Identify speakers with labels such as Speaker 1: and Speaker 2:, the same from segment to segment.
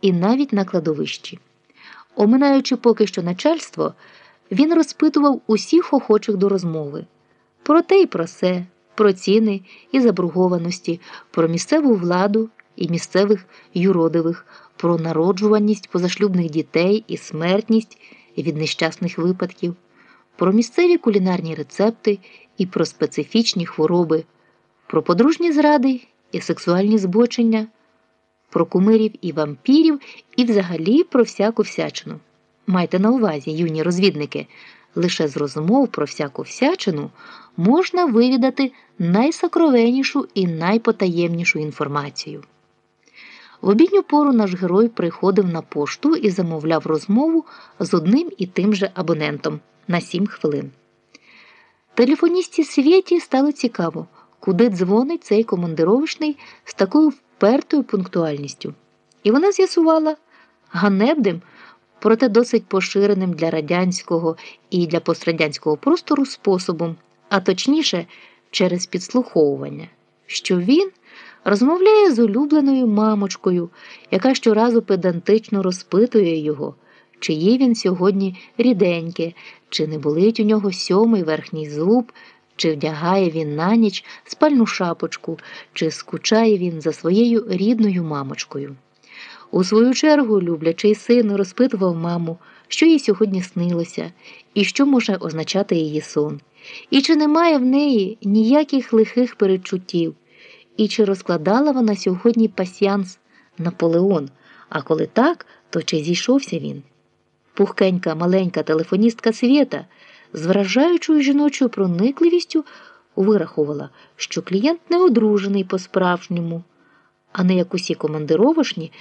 Speaker 1: і навіть на кладовищі. Оминаючи поки що начальство, він розпитував усіх охочих до розмови про те й про се, про ціни і заборгованості, про місцеву владу і місцевих юродивих, про народжуваність позашлюбних дітей і смертність від нещасних випадків, про місцеві кулінарні рецепти і про специфічні хвороби, про подружні зради і сексуальні збочення, про кумирів і вампірів і взагалі про всяку всячину. Майте на увазі, юні розвідники, лише з розмов про всяку всячину можна вивідати найсокровеннішу і найпотаємнішу інформацію. В обідню пору наш герой приходив на пошту і замовляв розмову з одним і тим же абонентом на сім хвилин. Телефоністі Світі стало цікаво, куди дзвонить цей командировочний з такою впертою пунктуальністю. І вона з'ясувала ганебним, проте досить поширеним для радянського і для пострадянського простору способом, а точніше, через підслуховування, що він розмовляє з улюбленою мамочкою, яка щоразу педантично розпитує його, чи є він сьогодні ріденьке, чи не болить у нього сьомий верхній зуб, чи вдягає він на ніч спальну шапочку, чи скучає він за своєю рідною мамочкою. У свою чергу люблячий син розпитував маму, що їй сьогодні снилося, і що може означати її сон, і чи немає в неї ніяких лихих передчуттів, і чи розкладала вона сьогодні пасьянс Наполеон, а коли так, то чи зійшовся він? Пухкенька маленька телефоністка Свєта з вражаючою жіночою проникливістю вирахувала, що клієнт не одружений по-справжньому, а не як усі командировошні,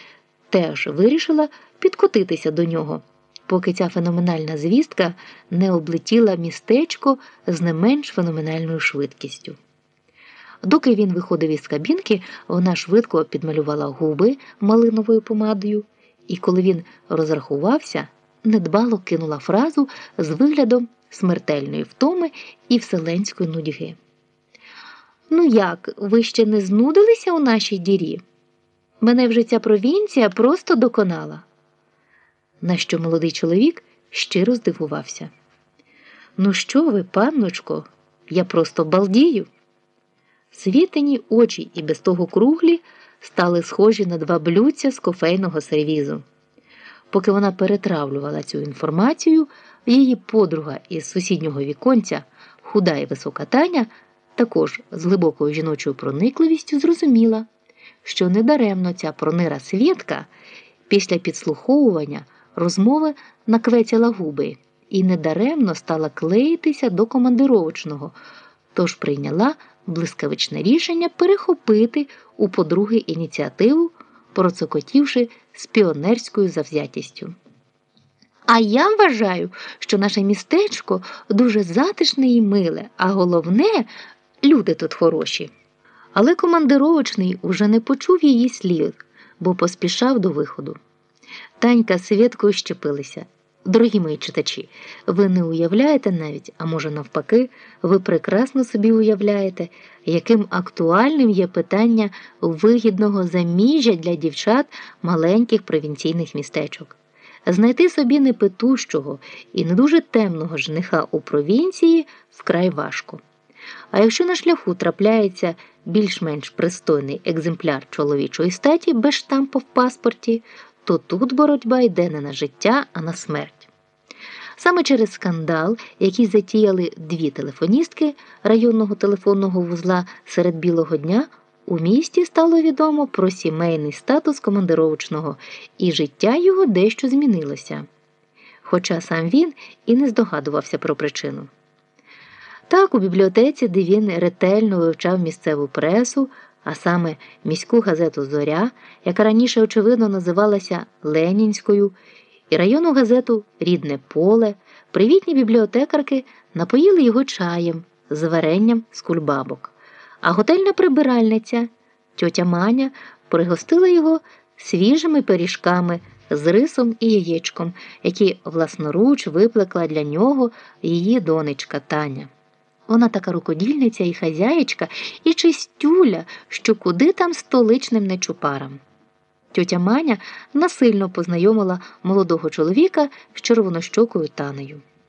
Speaker 1: теж вирішила підкотитися до нього, поки ця феноменальна звістка не облетіла містечко з не менш феноменальною швидкістю. Доки він виходив із кабінки, вона швидко підмалювала губи малиновою помадою, і коли він розрахувався, недбало кинула фразу з виглядом смертельної втоми і вселенської нудьги. Ну як, ви ще не знудилися у нашій дірі? Мене вже ця провінція просто доконала. На що молодий чоловік щиро здивувався. Ну, що ви, панночко, я просто балдію. Світені очі і без того круглі стали схожі на два блюдця з кофейного сервізу. Поки вона перетравлювала цю інформацію, її подруга із сусіднього віконця, худа і висока Таня, також з глибокою жіночою проникливістю зрозуміла, що недаремно ця пронира свідка після підслуховування розмови наквецяла губи і недаремно стала клеїтися до командировочного, тож прийняла блискавичне рішення перехопити у подруги ініціативу, процокотівши з піонерською завзятістю. А я вважаю, що наше містечко дуже затишне і миле, а головне, люди тут хороші. Але командировочний уже не почув її слів, бо поспішав до виходу. Танька з Свєткою щепилися. Дорогі мої читачі, ви не уявляєте навіть, а може навпаки, ви прекрасно собі уявляєте, яким актуальним є питання вигідного заміжжя для дівчат маленьких провінційних містечок. Знайти собі непитущого і не дуже темного жениха у провінції вкрай важко. А якщо на шляху трапляється більш-менш пристойний екземпляр чоловічої статі без штампу в паспорті, то тут боротьба йде не на життя, а на смерть. Саме через скандал, який затіяли дві телефоністки районного телефонного вузла серед білого дня, у місті стало відомо про сімейний статус командировочного, і життя його дещо змінилося. Хоча сам він і не здогадувався про причину. Так, у бібліотеці, де він ретельно вивчав місцеву пресу, а саме міську газету Зоря, яка раніше, очевидно, називалася Ленінською, і районну газету Рідне поле, привітні бібліотекарки напоїли його чаєм з варенням з кульбабок, а готельна прибиральниця тьотя Маня пригостила його свіжими пиріжками з рисом і яєчком, які власноруч виплекла для нього її донечка Таня. Вона така рукодільниця і хазяєчка, і чистюля, що куди там столичним нечупарам. Тьотя Маня насильно познайомила молодого чоловіка з червонощокою танею.